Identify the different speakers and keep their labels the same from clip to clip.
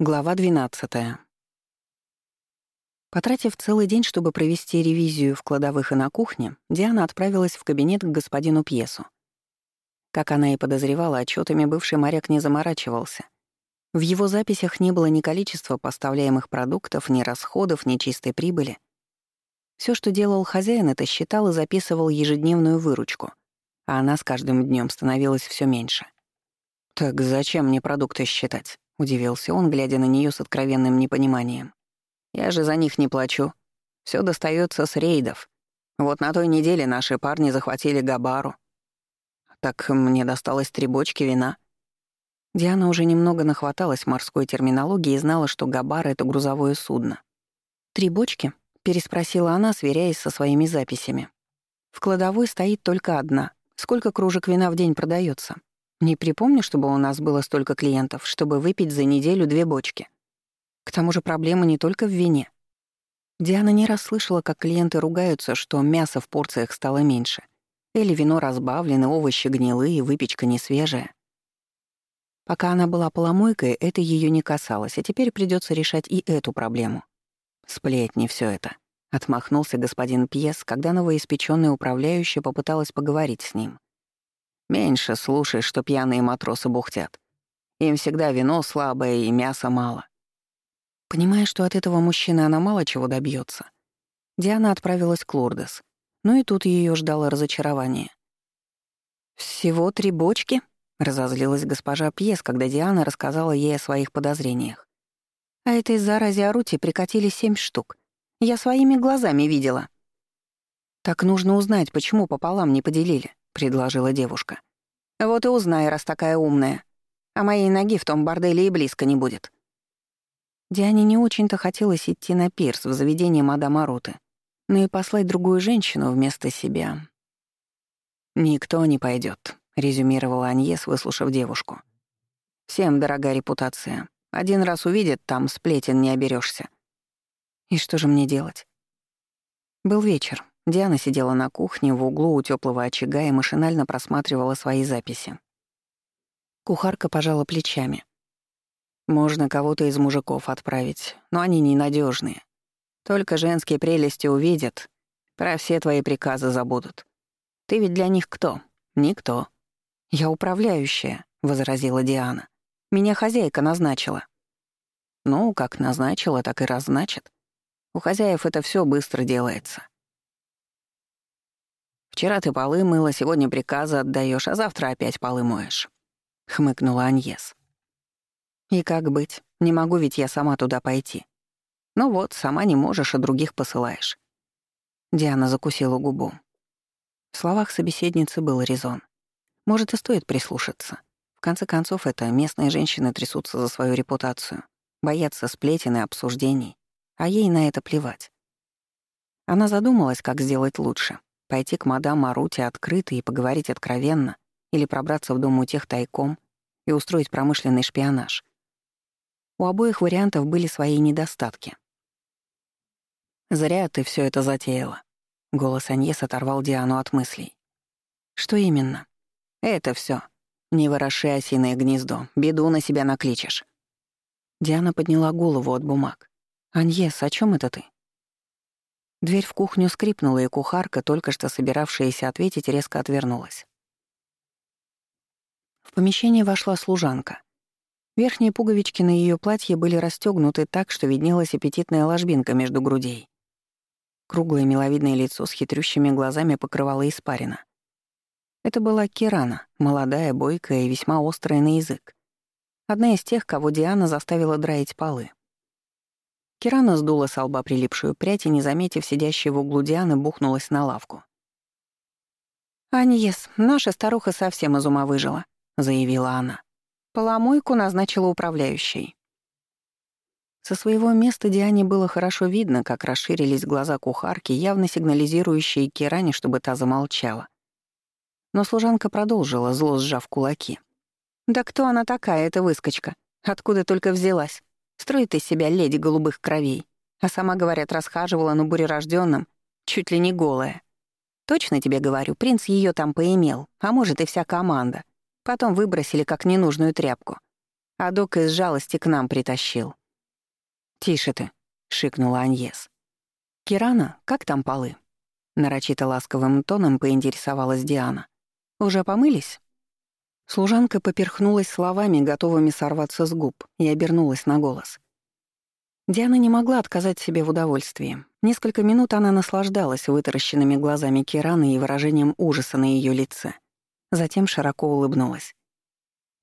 Speaker 1: Глава 12. Потратив целый день, чтобы провести ревизию в кладовых и на кухне, Диана отправилась в кабинет к господину Пьесу. Как она и подозревала, отчетами бывший моряк не заморачивался. В его записях не было ни количества поставляемых продуктов, ни расходов, ни чистой прибыли. Все, что делал хозяин, это считал и записывал ежедневную выручку, а она с каждым днем становилась все меньше. «Так зачем мне продукты считать?» — удивился он, глядя на нее с откровенным непониманием. «Я же за них не плачу. Все достается с рейдов. Вот на той неделе наши парни захватили Габару. Так мне досталось три бочки вина». Диана уже немного нахваталась морской терминологии и знала, что Габара — это грузовое судно. «Три бочки?» — переспросила она, сверяясь со своими записями. «В кладовой стоит только одна. Сколько кружек вина в день продается? Не припомню, чтобы у нас было столько клиентов, чтобы выпить за неделю две бочки. К тому же проблема не только в вине. Диана не раз слышала, как клиенты ругаются, что мясо в порциях стало меньше. Или вино разбавлено, овощи гнилые, выпечка не свежая. Пока она была поломойкой, это ее не касалось, а теперь придется решать и эту проблему. Сплетни все это. Отмахнулся господин Пьес, когда новоиспечённая управляющая попыталась поговорить с ним. Меньше слушай, что пьяные матросы бухтят. Им всегда вино слабое и мяса мало. Понимая, что от этого мужчины она мало чего добьется, Диана отправилась к Лурдес. Но и тут ее ждало разочарование. «Всего три бочки?» — разозлилась госпожа Пьес, когда Диана рассказала ей о своих подозрениях. «А этой заразе Арути прикатили семь штук. Я своими глазами видела». «Так нужно узнать, почему пополам не поделили», — предложила девушка. «Вот и узнай, раз такая умная. А моей ноги в том борделе и близко не будет». Диане не очень-то хотелось идти на пирс в заведение мадам Руты, но и послать другую женщину вместо себя. «Никто не пойдет, резюмировала Аньес, выслушав девушку. «Всем дорога репутация. Один раз увидят, там сплетен не оберешься. И что же мне делать? Был вечер. Диана сидела на кухне в углу у теплого очага и машинально просматривала свои записи. Кухарка пожала плечами. «Можно кого-то из мужиков отправить, но они ненадежные. Только женские прелести увидят, про все твои приказы забудут. Ты ведь для них кто? Никто». «Я управляющая», — возразила Диана. «Меня хозяйка назначила». «Ну, как назначила, так и раззначит. У хозяев это все быстро делается. Вчера ты полы мыла, сегодня приказы отдаешь, а завтра опять полы моешь», — хмыкнула Аньес. «И как быть? Не могу ведь я сама туда пойти. Ну вот, сама не можешь, а других посылаешь». Диана закусила губу. В словах собеседницы был резон. Может, и стоит прислушаться. В конце концов, это местные женщины трясутся за свою репутацию, боятся сплетен и обсуждений, а ей на это плевать. Она задумалась, как сделать лучше. Пойти к мадам Маруте открыто и поговорить откровенно или пробраться в дом у тех тайком и устроить промышленный шпионаж. У обоих вариантов были свои недостатки. «Зря ты все это затеяла», — голос Аньес оторвал Диану от мыслей. «Что именно?» «Это все. Не вороши осиное гнездо, беду на себя накличешь». Диана подняла голову от бумаг. «Аньес, о чем это ты?» Дверь в кухню скрипнула, и кухарка, только что собиравшаяся ответить, резко отвернулась. В помещение вошла служанка. Верхние пуговички на ее платье были расстегнуты так, что виднелась аппетитная ложбинка между грудей. Круглое миловидное лицо с хитрющими глазами покрывало испарина. Это была Кирана, молодая, бойкая и весьма острая на язык. Одна из тех, кого Диана заставила драить полы. Кирана сдула с лба прилипшую прядь и, не заметив сидящей в углу Дианы, бухнулась на лавку. «Аньес, наша старуха совсем из ума выжила», — заявила она. «Поломойку назначила управляющей». Со своего места Диане было хорошо видно, как расширились глаза кухарки, явно сигнализирующие Киране, чтобы та замолчала. Но служанка продолжила, зло сжав кулаки. «Да кто она такая, эта выскочка? Откуда только взялась? Строит из себя леди голубых кровей, а сама, говорят, расхаживала на бурерожденном, чуть ли не голая. Точно тебе говорю, принц ее там поимел, а может и вся команда. Потом выбросили как ненужную тряпку. А док из жалости к нам притащил». «Тише ты», — шикнула Аньес. «Кирана, как там полы?» Нарочито ласковым тоном поинтересовалась Диана. «Уже помылись?» Служанка поперхнулась словами, готовыми сорваться с губ, и обернулась на голос. Диана не могла отказать себе в удовольствии. Несколько минут она наслаждалась вытаращенными глазами Кираны и выражением ужаса на ее лице. Затем широко улыбнулась.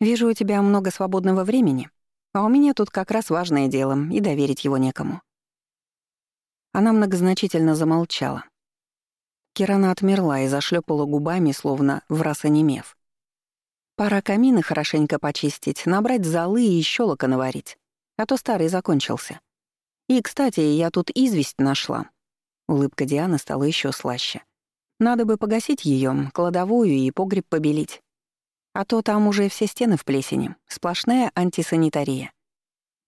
Speaker 1: «Вижу, у тебя много свободного времени, а у меня тут как раз важное дело, и доверить его некому». Она многозначительно замолчала. Кирана отмерла и зашлепала губами, словно в раз онемев. Пора камины хорошенько почистить, набрать золы и щелока наварить, а то старый закончился. И, кстати, я тут известь нашла. Улыбка Дианы стала еще слаще. Надо бы погасить ее, кладовую и погреб побелить. А то там уже все стены в плесени, сплошная антисанитария.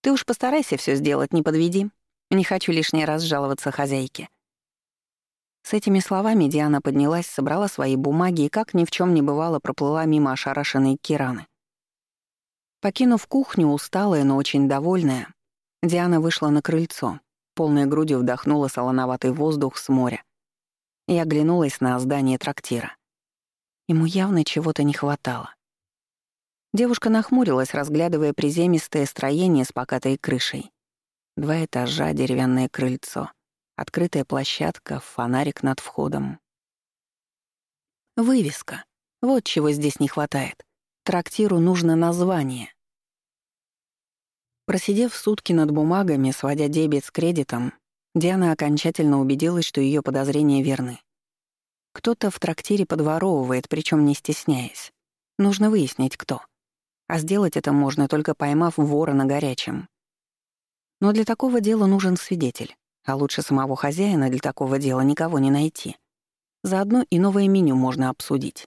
Speaker 1: Ты уж постарайся все сделать, не подведи. Не хочу лишний раз жаловаться хозяйке. С этими словами Диана поднялась, собрала свои бумаги и, как ни в чем не бывало, проплыла мимо ошарашенной Кираны. Покинув кухню, усталая, но очень довольная, Диана вышла на крыльцо, полной грудью вдохнула солоноватый воздух с моря и оглянулась на здание трактира. Ему явно чего-то не хватало. Девушка нахмурилась, разглядывая приземистое строение с покатой крышей. Два этажа, деревянное крыльцо — Открытая площадка, фонарик над входом. Вывеска. Вот чего здесь не хватает. Трактиру нужно название. Просидев сутки над бумагами, сводя дебет с кредитом, Диана окончательно убедилась, что ее подозрения верны. Кто-то в трактире подворовывает, причем не стесняясь. Нужно выяснить, кто. А сделать это можно, только поймав вора на горячем. Но для такого дела нужен свидетель. А лучше самого хозяина для такого дела никого не найти. Заодно и новое меню можно обсудить.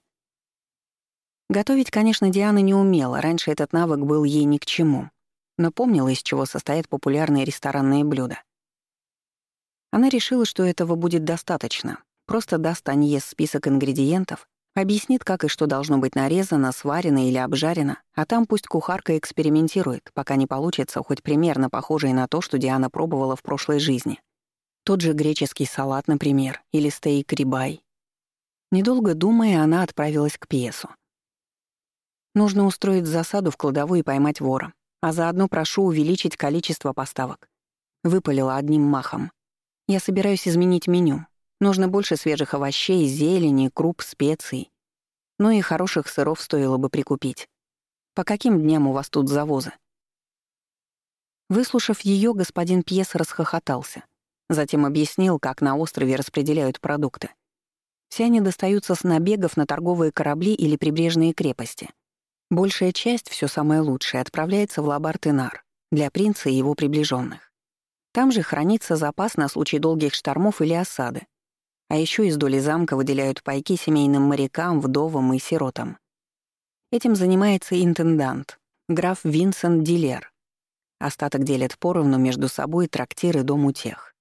Speaker 1: Готовить, конечно, Диана не умела, раньше этот навык был ей ни к чему, но помнила, из чего состоят популярные ресторанные блюда. Она решила, что этого будет достаточно. Просто даст Аньес список ингредиентов, объяснит, как и что должно быть нарезано, сварено или обжарено, а там пусть кухарка экспериментирует, пока не получится хоть примерно похожее на то, что Диана пробовала в прошлой жизни. Тот же греческий салат, например, или стейк рибай. Недолго думая, она отправилась к пьесу. Нужно устроить засаду в кладовой и поймать вора, а заодно прошу увеличить количество поставок. Выпалила одним махом. Я собираюсь изменить меню. Нужно больше свежих овощей, зелени, круп, специй. Ну и хороших сыров стоило бы прикупить. По каким дням у вас тут завозы? Выслушав ее, господин Пьес расхохотался — Затем объяснил, как на острове распределяют продукты. Все они достаются с набегов на торговые корабли или прибрежные крепости. Большая часть, все самое лучшее, отправляется в Лабар-Тенар для принца и его приближенных. Там же хранится запас на случай долгих штормов или осады. А еще из доли замка выделяют пайки семейным морякам, вдовам и сиротам. Этим занимается интендант, граф Винсент Дилер. Остаток делят поровну между собой трактир и дом у тех.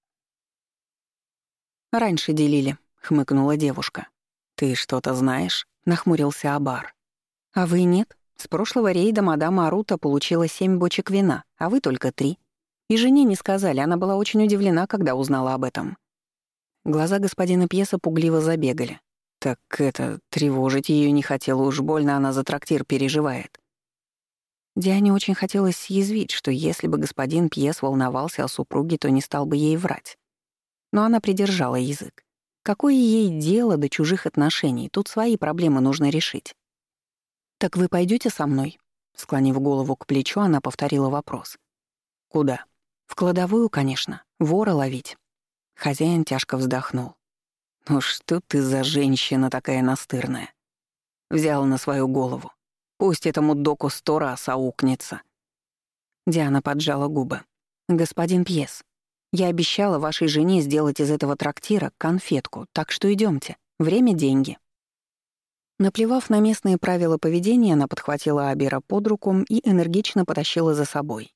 Speaker 1: «Раньше делили», — хмыкнула девушка. «Ты что-то знаешь?» — нахмурился Абар. «А вы нет? С прошлого рейда мадам Арута получила семь бочек вина, а вы только три. И жене не сказали, она была очень удивлена, когда узнала об этом». Глаза господина Пьеса пугливо забегали. «Так это, тревожить ее не хотела, уж больно она за трактир переживает». Диане очень хотелось съязвить, что если бы господин Пьес волновался о супруге, то не стал бы ей врать но она придержала язык. Какое ей дело до чужих отношений? Тут свои проблемы нужно решить. «Так вы пойдете со мной?» Склонив голову к плечу, она повторила вопрос. «Куда?» «В кладовую, конечно. Вора ловить». Хозяин тяжко вздохнул. «Ну что ты за женщина такая настырная?» Взял на свою голову. Пусть этому доку сто раз аукнется. Диана поджала губы. «Господин Пьес, я обещала вашей жене сделать из этого трактира конфетку, так что идемте. Время — деньги». Наплевав на местные правила поведения, она подхватила Абера под руку и энергично потащила за собой.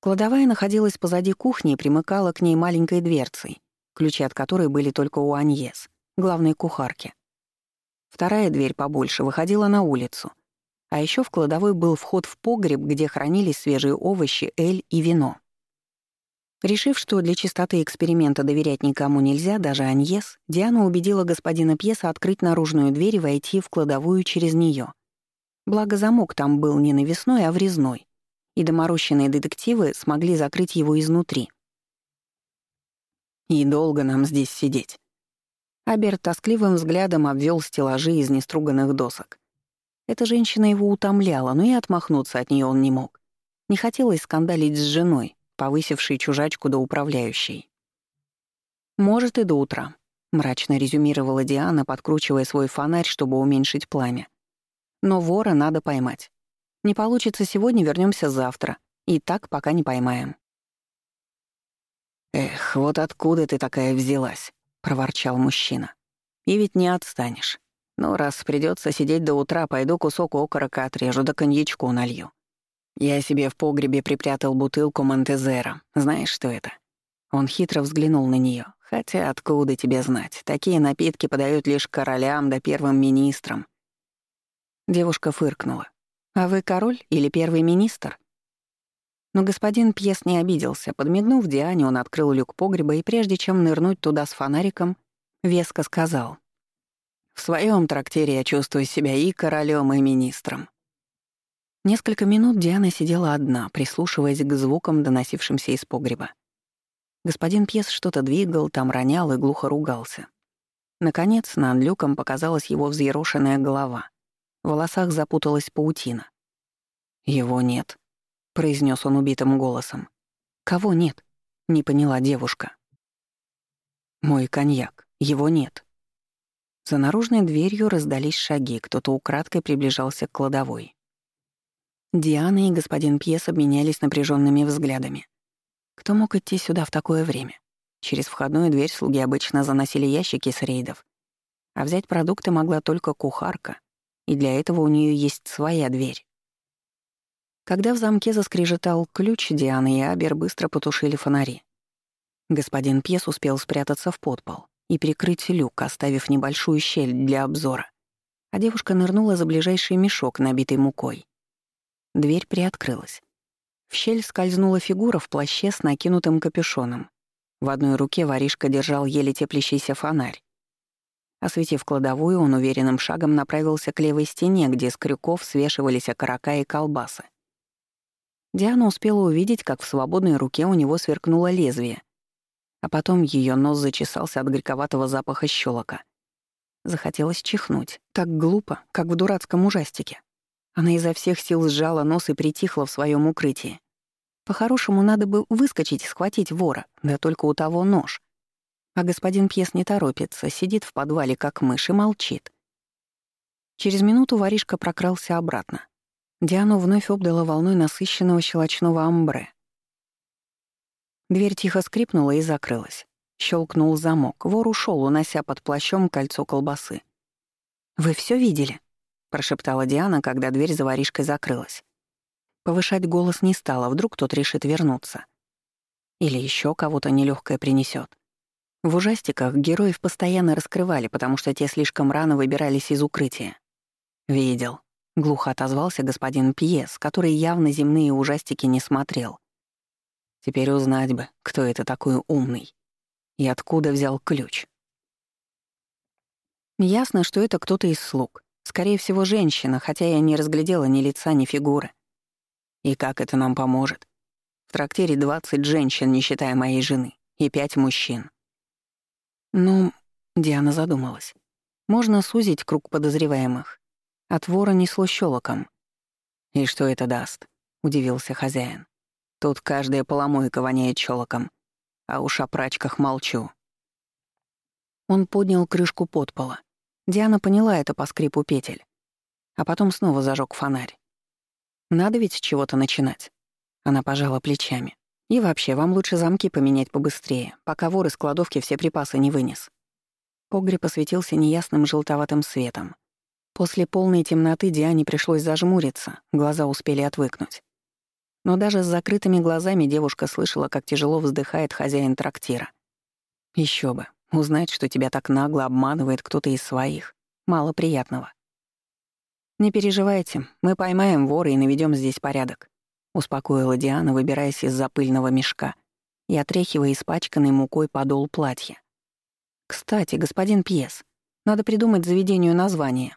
Speaker 1: Кладовая находилась позади кухни и примыкала к ней маленькой дверцей, ключи от которой были только у Аньес, главной кухарки. Вторая дверь побольше выходила на улицу, А еще в кладовой был вход в погреб, где хранились свежие овощи, эль и вино. Решив, что для чистоты эксперимента доверять никому нельзя, даже Аньес, Диана убедила господина Пьеса открыть наружную дверь и войти в кладовую через нее. Благо замок там был не навесной, а врезной, и доморощенные детективы смогли закрыть его изнутри. «И долго нам здесь сидеть?» Аберт тоскливым взглядом обвел стеллажи из неструганных досок. Эта женщина его утомляла, но и отмахнуться от нее он не мог. Не хотелось скандалить с женой, повысивший чужачку до управляющей. «Может, и до утра», — мрачно резюмировала Диана, подкручивая свой фонарь, чтобы уменьшить пламя. «Но вора надо поймать. Не получится сегодня, вернемся завтра. И так пока не поймаем». «Эх, вот откуда ты такая взялась?» — проворчал мужчина. «И ведь не отстанешь. Но раз придется сидеть до утра, пойду кусок окорока отрежу, да коньячку налью. Я себе в погребе припрятал бутылку Монтезера. Знаешь, что это? Он хитро взглянул на нее. Хотя откуда тебе знать? Такие напитки подают лишь королям да первым министрам. Девушка фыркнула. «А вы король или первый министр?» Но господин Пьес не обиделся. Подмигнув Диане, он открыл люк погреба и, прежде чем нырнуть туда с фонариком, веско сказал. «В своем трактире я чувствую себя и королем, и министром. Несколько минут Диана сидела одна, прислушиваясь к звукам, доносившимся из погреба. Господин Пьес что-то двигал, там ронял и глухо ругался. Наконец, над люком показалась его взъерошенная голова. В волосах запуталась паутина. «Его нет», — произнес он убитым голосом. «Кого нет?» — не поняла девушка. «Мой коньяк. Его нет». За наружной дверью раздались шаги, кто-то украдкой приближался к кладовой. Диана и господин Пьес обменялись напряженными взглядами. Кто мог идти сюда в такое время? Через входную дверь слуги обычно заносили ящики с рейдов, а взять продукты могла только кухарка, и для этого у нее есть своя дверь. Когда в замке заскрежетал ключ, Диана и Абер быстро потушили фонари. Господин Пьес успел спрятаться в подпол и прикрыть люк, оставив небольшую щель для обзора. А девушка нырнула за ближайший мешок, набитый мукой. Дверь приоткрылась. В щель скользнула фигура в плаще с накинутым капюшоном. В одной руке воришка держал еле теплящийся фонарь. Осветив кладовую, он уверенным шагом направился к левой стене, где с крюков свешивались окорока и колбасы. Диана успела увидеть, как в свободной руке у него сверкнуло лезвие, а потом ее нос зачесался от горьковатого запаха щелока. Захотелось чихнуть. Так глупо, как в дурацком ужастике. Она изо всех сил сжала нос и притихла в своем укрытии. По-хорошему, надо бы выскочить и схватить вора, да только у того нож. А господин Пьес не торопится, сидит в подвале, как мышь, и молчит. Через минуту воришка прокрался обратно. Диану вновь обдала волной насыщенного щелочного амбре. Дверь тихо скрипнула и закрылась. Щелкнул замок. Вор ушел, унося под плащом кольцо колбасы. «Вы все видели?» Прошептала Диана, когда дверь за воришкой закрылась. Повышать голос не стала, вдруг тот решит вернуться. Или еще кого-то нелегкое принесет. В ужастиках героев постоянно раскрывали, потому что те слишком рано выбирались из укрытия. «Видел», — глухо отозвался господин Пьес, который явно земные ужастики не смотрел. «Теперь узнать бы, кто это такой умный и откуда взял ключ». Ясно, что это кто-то из слуг. Скорее всего, женщина, хотя я не разглядела ни лица, ни фигуры. И как это нам поможет? В трактире 20 женщин, не считая моей жены, и пять мужчин. Ну, Диана задумалась. Можно сузить круг подозреваемых. От вора несло щелоком. «И что это даст?» — удивился хозяин. «Тут каждая поломойка воняет щелоком, а уж о прачках молчу». Он поднял крышку подпола. Диана поняла это по скрипу петель. А потом снова зажег фонарь. Надо ведь с чего-то начинать. Она пожала плечами. И вообще, вам лучше замки поменять побыстрее, пока вор из кладовки все припасы не вынес. Погреб осветился неясным желтоватым светом. После полной темноты Диане пришлось зажмуриться, глаза успели отвыкнуть. Но даже с закрытыми глазами девушка слышала, как тяжело вздыхает хозяин трактира. Еще бы, Узнать, что тебя так нагло обманывает кто-то из своих, мало приятного. «Не переживайте, мы поймаем вора и наведем здесь порядок», — успокоила Диана, выбираясь из-за пыльного мешка и отряхивая испачканный мукой подол платья. «Кстати, господин Пьес, надо придумать заведению название».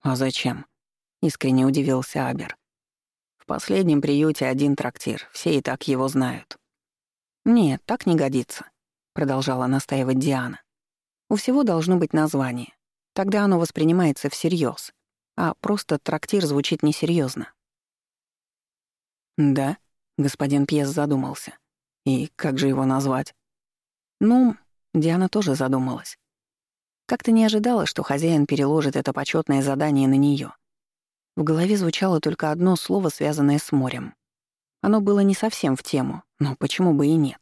Speaker 1: «А зачем?» — искренне удивился Абер. «В последнем приюте один трактир, все и так его знают». «Нет, так не годится», — продолжала настаивать Диана. «У всего должно быть название. Тогда оно воспринимается всерьез а просто трактир звучит несерьезно. «Да?» — господин Пьес задумался. «И как же его назвать?» «Ну...» — Диана тоже задумалась. Как-то не ожидала, что хозяин переложит это почетное задание на нее. В голове звучало только одно слово, связанное с морем. Оно было не совсем в тему, но почему бы и нет?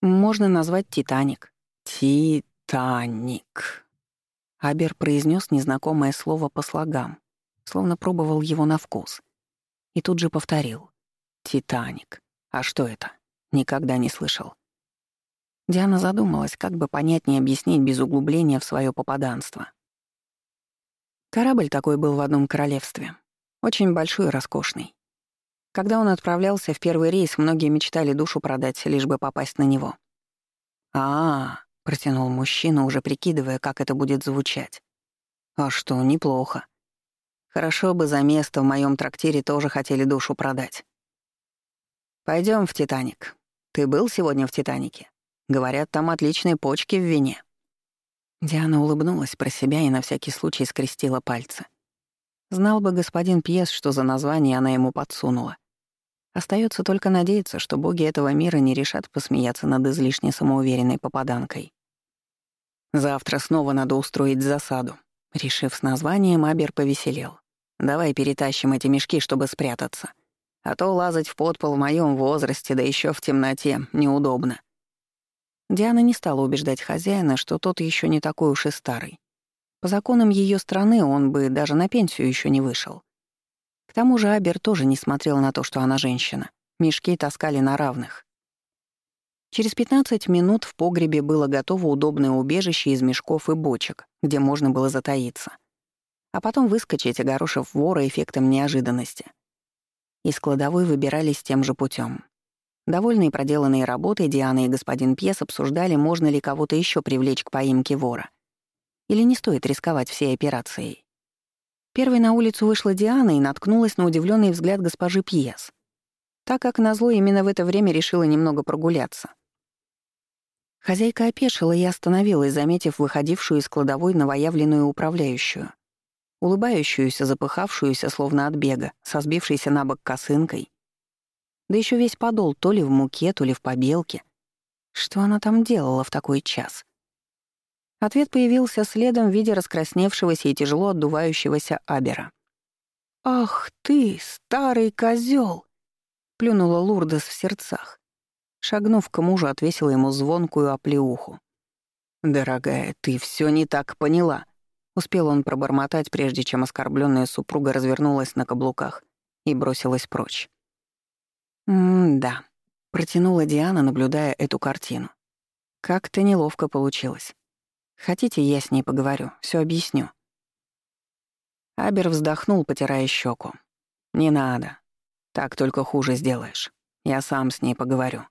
Speaker 1: Можно назвать «Титаник». «Титаник», Абер произнес незнакомое слово по слогам, словно пробовал его на вкус. И тут же повторил. «Титаник. А что это? Никогда не слышал». Диана задумалась, как бы понятнее объяснить без углубления в свое попаданство. Корабль такой был в одном королевстве. Очень большой и роскошный. Когда он отправлялся в первый рейс, многие мечтали душу продать, лишь бы попасть на него. «А, -а — протянул мужчина, уже прикидывая, как это будет звучать. «А что, неплохо. Хорошо бы за место в моем трактире тоже хотели душу продать. Пойдем в «Титаник». Ты был сегодня в «Титанике»? Говорят, там отличные почки в вине». Диана улыбнулась про себя и на всякий случай скрестила пальцы. Знал бы господин Пьес, что за название она ему подсунула. Остается только надеяться, что боги этого мира не решат посмеяться над излишне самоуверенной попаданкой. Завтра снова надо устроить засаду. Решив с названием, Абер повеселел. Давай перетащим эти мешки, чтобы спрятаться. А то лазать в подпол в моем возрасте, да еще в темноте, неудобно. Диана не стала убеждать хозяина, что тот еще не такой уж и старый. По законам ее страны он бы даже на пенсию еще не вышел. К тому же Абер тоже не смотрел на то, что она женщина. Мешки таскали на равных. Через 15 минут в погребе было готово удобное убежище из мешков и бочек, где можно было затаиться. А потом выскочить, огорошив вора эффектом неожиданности. Из кладовой выбирались тем же путем. Довольные проделанной работой, Диана и господин Пьес обсуждали, можно ли кого-то еще привлечь к поимке вора. Или не стоит рисковать всей операцией. Первой на улицу вышла Диана и наткнулась на удивленный взгляд госпожи Пьес. Так как назло именно в это время решила немного прогуляться. Хозяйка опешила и остановилась, заметив выходившую из кладовой новоявленную управляющую. Улыбающуюся, запыхавшуюся, словно от бега, со сбившейся на бок косынкой. Да еще весь подол то ли в муке, то ли в побелке. Что она там делала в такой час? Ответ появился следом в виде раскрасневшегося и тяжело отдувающегося Абера. «Ах ты, старый козел! плюнула Лурдес в сердцах. Шагнув к мужу, отвесила ему звонкую оплеуху. «Дорогая, ты все не так поняла», — успел он пробормотать, прежде чем оскорбленная супруга развернулась на каблуках и бросилась прочь. «М-да», — протянула Диана, наблюдая эту картину. «Как-то неловко получилось. Хотите, я с ней поговорю, все объясню». Абер вздохнул, потирая щеку. «Не надо. Так только хуже сделаешь. Я сам с ней поговорю».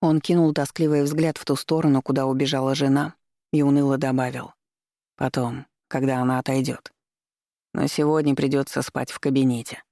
Speaker 1: Он кинул тоскливый взгляд в ту сторону, куда убежала жена, и уныло добавил. «Потом, когда она отойдет. Но сегодня придется спать в кабинете».